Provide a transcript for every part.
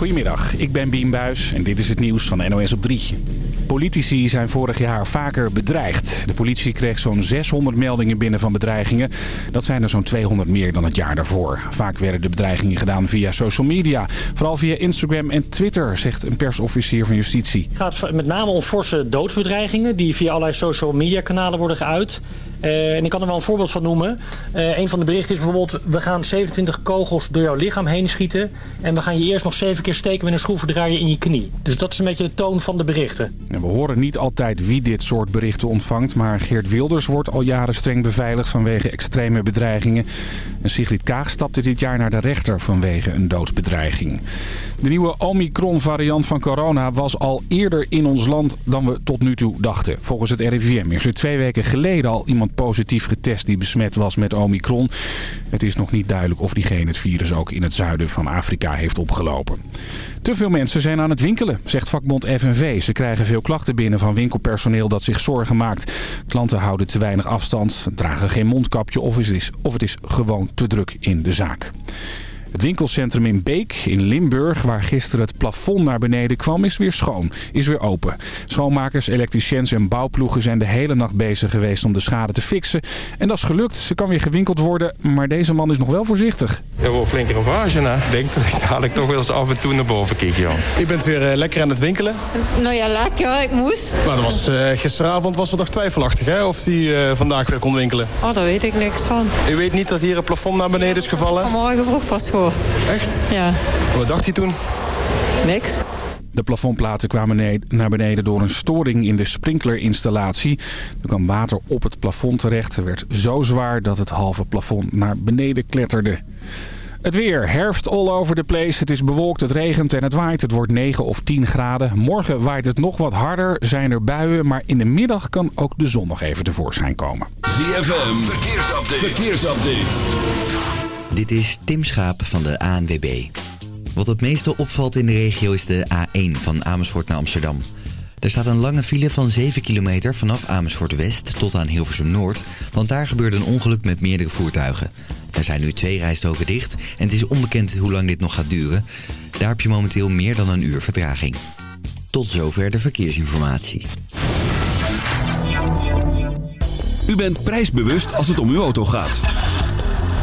Goedemiddag, ik ben Bien Buis en dit is het nieuws van NOS op 3. Politici zijn vorig jaar vaker bedreigd. De politie kreeg zo'n 600 meldingen binnen van bedreigingen. Dat zijn er zo'n 200 meer dan het jaar daarvoor. Vaak werden de bedreigingen gedaan via social media. Vooral via Instagram en Twitter, zegt een persofficier van justitie. Het gaat met name om forse doodsbedreigingen die via allerlei social media kanalen worden geuit. Uh, en ik kan er wel een voorbeeld van noemen. Uh, een van de berichten is bijvoorbeeld... we gaan 27 kogels door jouw lichaam heen schieten... en we gaan je eerst nog 7 keer steken met een schroevendraaier in je knie. Dus dat is een beetje de toon van de berichten. En we horen niet altijd wie dit soort berichten ontvangt... maar Geert Wilders wordt al jaren streng beveiligd vanwege extreme bedreigingen. En Sigrid Kaag stapte dit jaar naar de rechter vanwege een doodsbedreiging. De nieuwe Omicron-variant van corona was al eerder in ons land dan we tot nu toe dachten. Volgens het RIVM is er twee weken geleden al iemand positief getest die besmet was met Omicron. Het is nog niet duidelijk of diegene het virus ook in het zuiden van Afrika heeft opgelopen. Te veel mensen zijn aan het winkelen, zegt vakbond FNV. Ze krijgen veel klachten binnen van winkelpersoneel dat zich zorgen maakt. Klanten houden te weinig afstand, dragen geen mondkapje of het is, of het is gewoon te druk in de zaak. Het winkelcentrum in Beek in Limburg, waar gisteren het plafond naar beneden kwam, is weer schoon. Is weer open. Schoonmakers, elektriciëns en bouwploegen zijn de hele nacht bezig geweest om de schade te fixen. En dat is gelukt. Ze kan weer gewinkeld worden, maar deze man is nog wel voorzichtig. Ja, wel flinke ravage, hè. Ik denk dat ik dadelijk toch wel eens af en toe naar boven kijk, joh. Je bent weer uh, lekker aan het winkelen? Nou ja, lekker. Ik moest. Maar dat was, uh, gisteravond was het nog twijfelachtig, hè? Of die uh, vandaag weer kon winkelen. Oh, daar weet ik niks van. U weet niet dat hier een plafond naar beneden is gevallen? Vanmorgen vroeg pas gehoord. Echt? Ja. Wat dacht hij toen? Niks. De plafondplaten kwamen naar beneden door een storing in de sprinklerinstallatie. Er kwam water op het plafond terecht. Het werd zo zwaar dat het halve plafond naar beneden kletterde. Het weer. Herfst all over the place. Het is bewolkt, het regent en het waait. Het wordt 9 of 10 graden. Morgen waait het nog wat harder, zijn er buien. Maar in de middag kan ook de zon nog even tevoorschijn komen. ZFM, verkeersupdate. verkeersupdate. Dit is Tim Schaap van de ANWB. Wat het meeste opvalt in de regio is de A1 van Amersfoort naar Amsterdam. Er staat een lange file van 7 kilometer vanaf Amersfoort West tot aan Hilversum Noord... want daar gebeurde een ongeluk met meerdere voertuigen. Er zijn nu twee rijstoken dicht en het is onbekend hoe lang dit nog gaat duren. Daar heb je momenteel meer dan een uur vertraging. Tot zover de verkeersinformatie. U bent prijsbewust als het om uw auto gaat.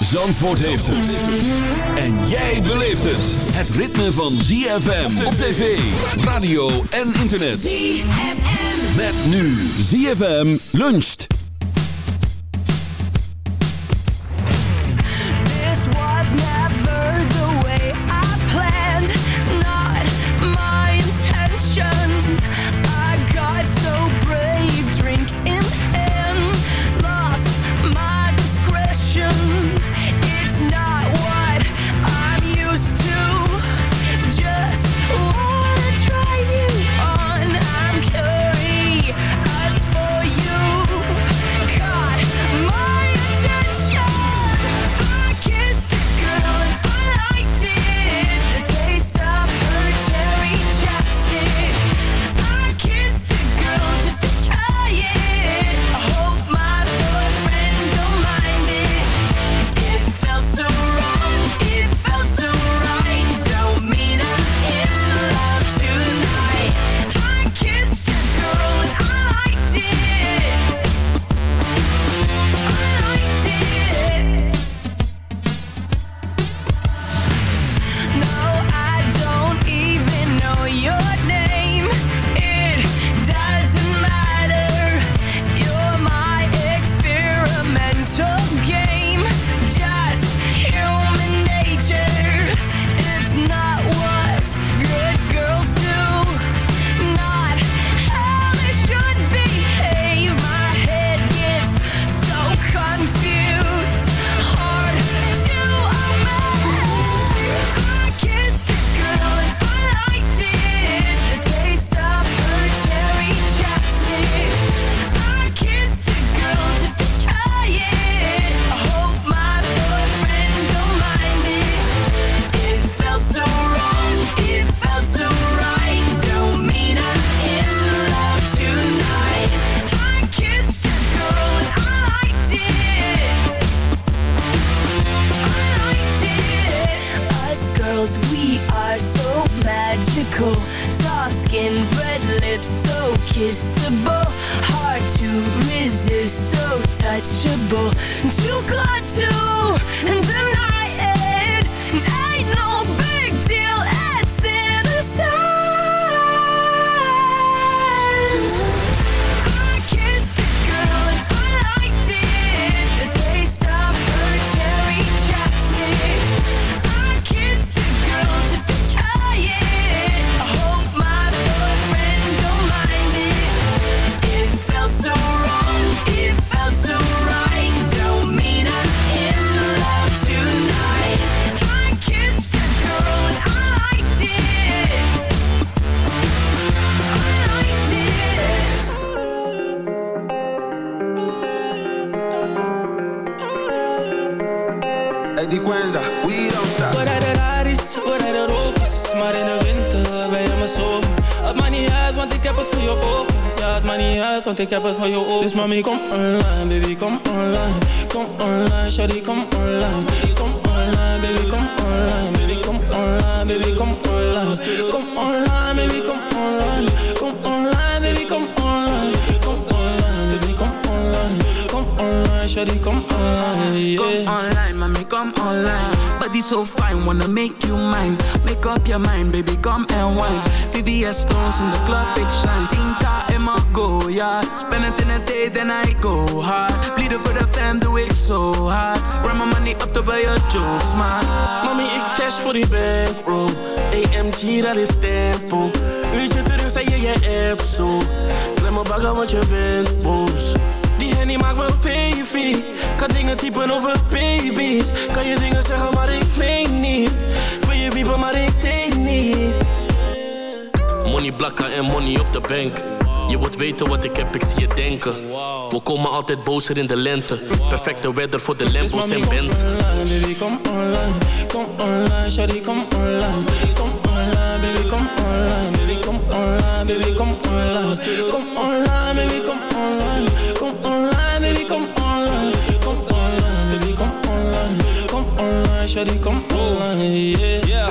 Zandvoort heeft het. En jij beleeft het. Het ritme van ZFM op tv, radio en internet. ZFM. Met nu ZFM luncht. This was never the way I planned. Mami, ik dash voor die bankroll. AMG, dat is tempo. Uurtje terug, zei je je app zo. Klem me bagger, want je bent boos. Die henny maakt me baby. Kan dingen typen over baby's. Kan je dingen zeggen, maar ik meen niet. Wil je wiepen, maar ik denk niet. Money blakken en money op de bank. Je wilt weten wat ik heb, ik zie je denken We komen altijd bozer in de lente. Perfecte weather voor de Lambos en Benz. Baby, come online, come online, shawty, come online, come online, baby, come online, baby, come online, baby, come online, come online, baby, come online, come online, baby, come online, come online, baby, come online, come online, shawty, come online, yeah.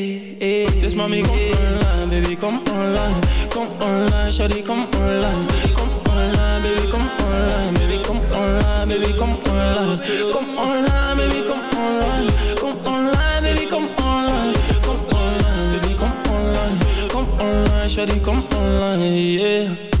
hey, Dus mami, kom online, baby, kom online. Kom online, shawty, kom online. Kom online, baby, kom online. Baby, kom online, baby, kom online. Kom online, baby, kom online. Kom online, baby, kom online. Kom online, baby, kom online. Kom online, shawty, kom online, yeah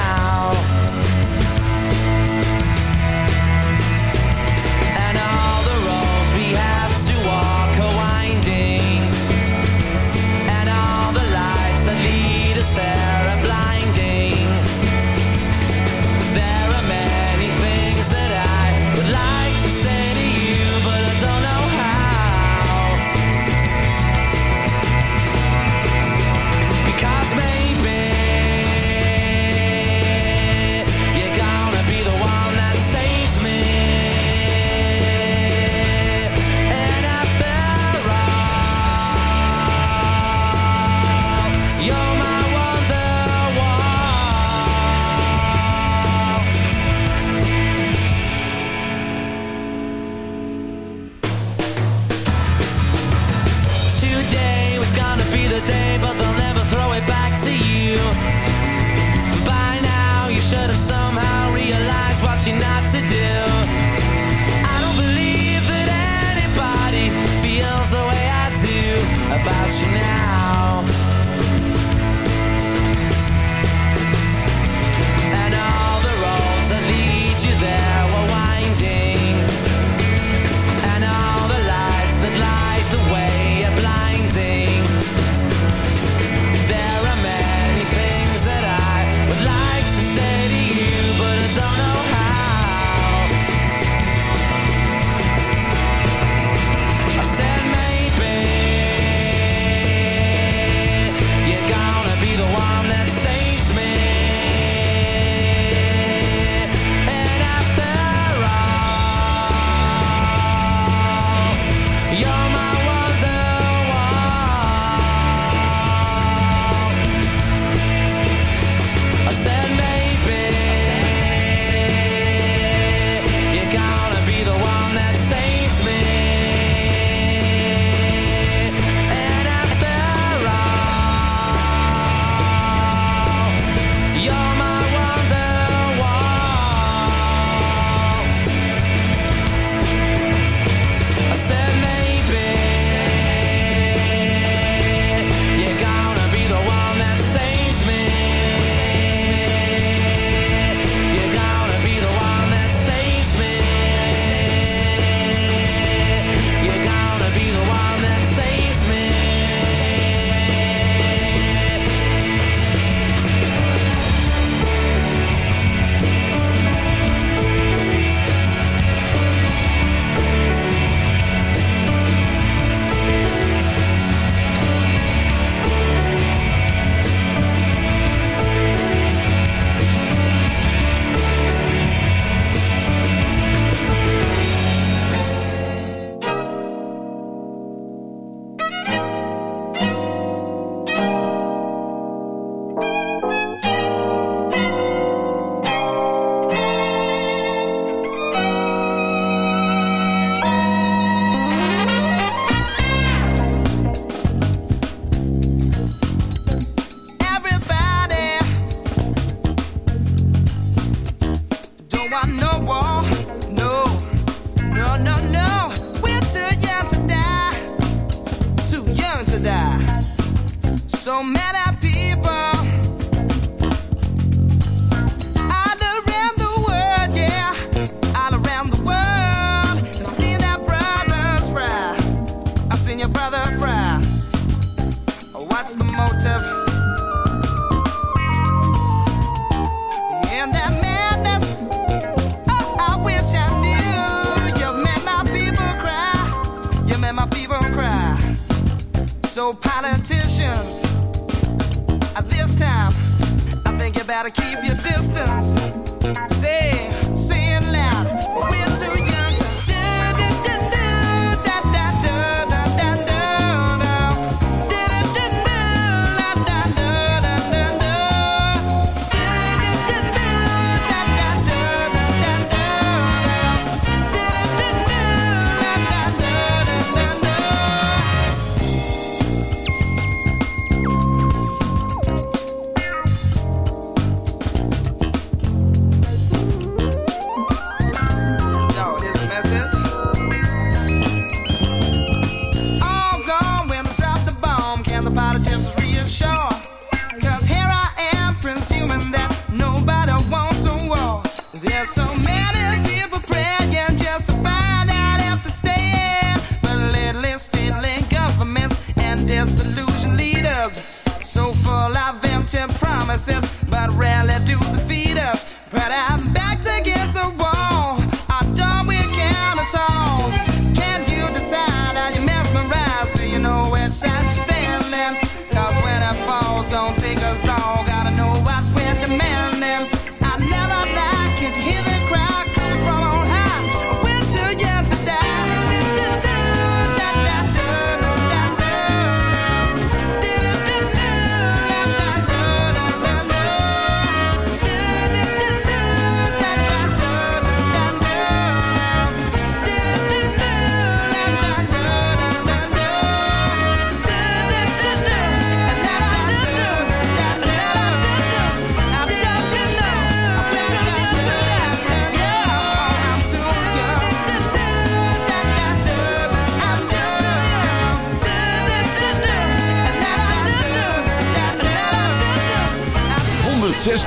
you not to do. I don't believe that anybody feels the way I do about you now. And all the roads that lead you there.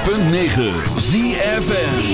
106.9 ZFM.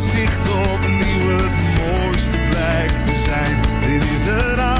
gezicht opnieuw het mooiste blijkt te zijn. Dit is het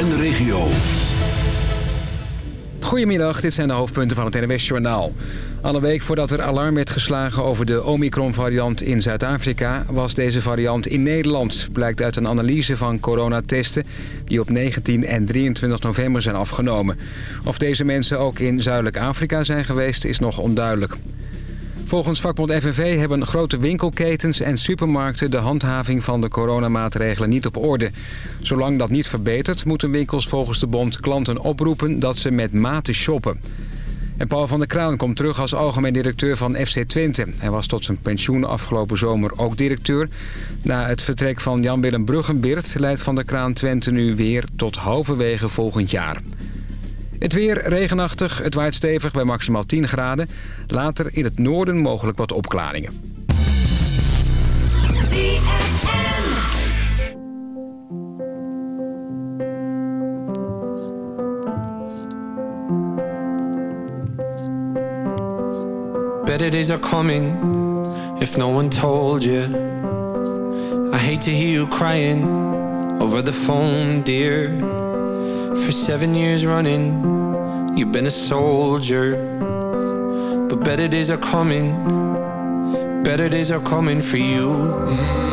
en de regio. Goedemiddag, dit zijn de hoofdpunten van het NWS-journaal. Alle week voordat er alarm werd geslagen over de Omicron-variant in Zuid-Afrika... was deze variant in Nederland, blijkt uit een analyse van coronatesten... die op 19 en 23 november zijn afgenomen. Of deze mensen ook in Zuidelijk Afrika zijn geweest, is nog onduidelijk. Volgens vakbond FNV hebben grote winkelketens en supermarkten... de handhaving van de coronamaatregelen niet op orde. Zolang dat niet verbetert, moeten winkels volgens de bond klanten oproepen... dat ze met mate shoppen. En Paul van der Kraan komt terug als algemeen directeur van FC Twente. Hij was tot zijn pensioen afgelopen zomer ook directeur. Na het vertrek van Jan-Willem Bruggenbeert leidt van der Kraan Twente nu weer tot halverwege volgend jaar. Het weer regenachtig, het waait stevig bij maximaal 10 graden. Later in het noorden mogelijk wat opklaringen. Better days are coming if no one told you. I hate to hear you crying over the phone, dear. For seven years running, you've been a soldier. But better days are coming, better days are coming for you. Mm.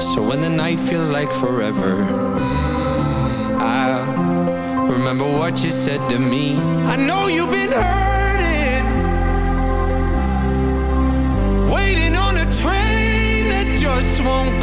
So when the night feels like forever, mm, I remember what you said to me. I know you've been hurting, waiting on a train that just won't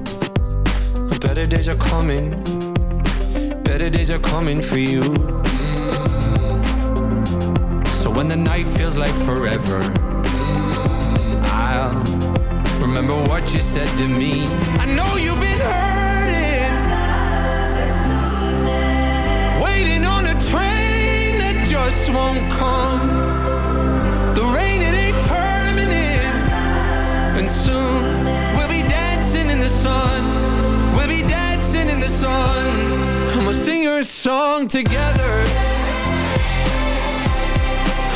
Better days are coming. Better days are coming for you. So when the night feels like forever, I'll remember what you said to me. I know you've been hurting, waiting on a train that just won't come. We'll sing your song together.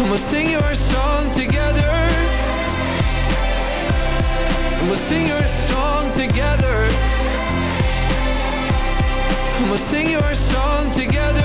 We'll sing your song together. We'll sing your song together. We'll sing your song together.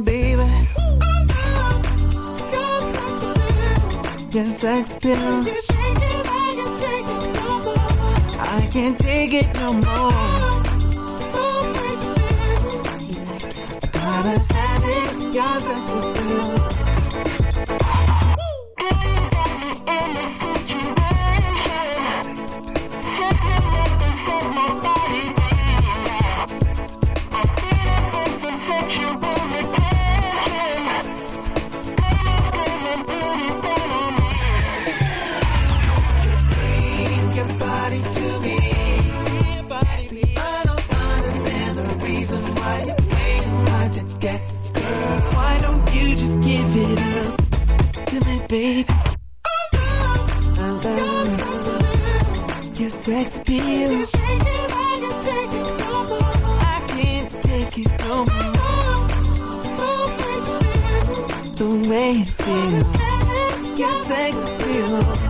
On, baby. Your sex appeal. I can't take it no more. Baby? Your sex appeal. I can't take it no more. The way it feels, your sex appeal.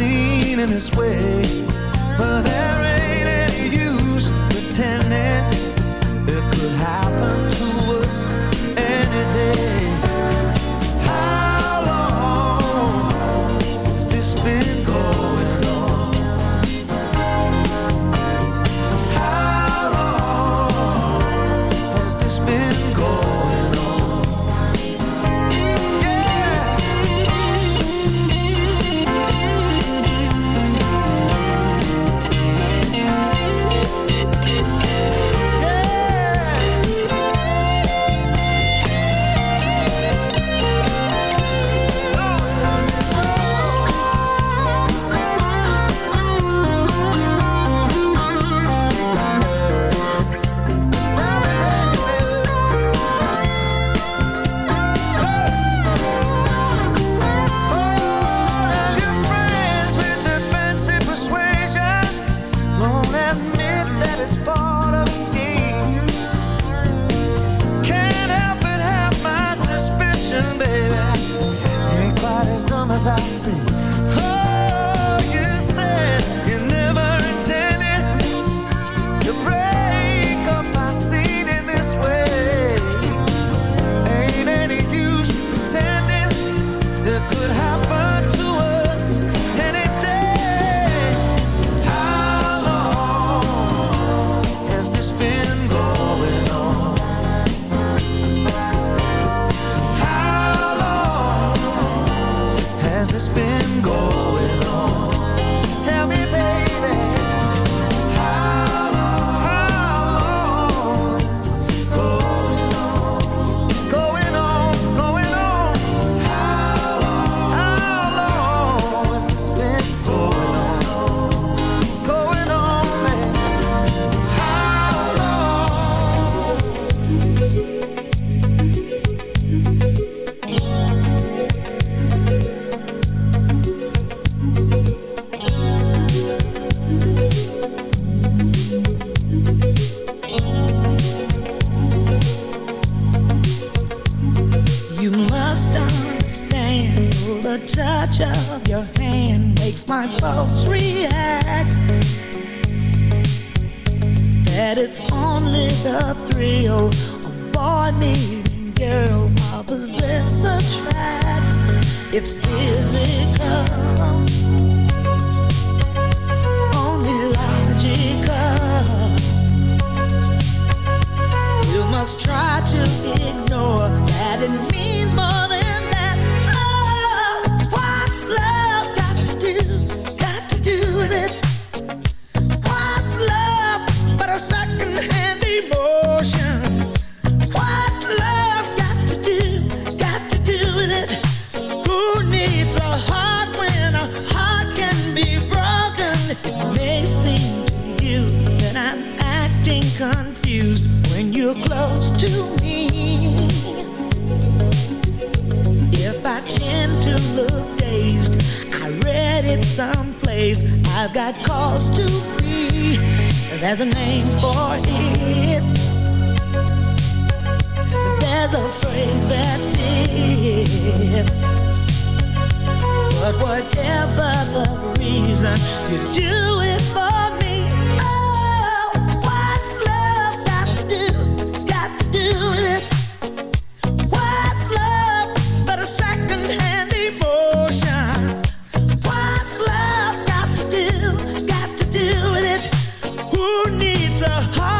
seen in this way, but there is. a heart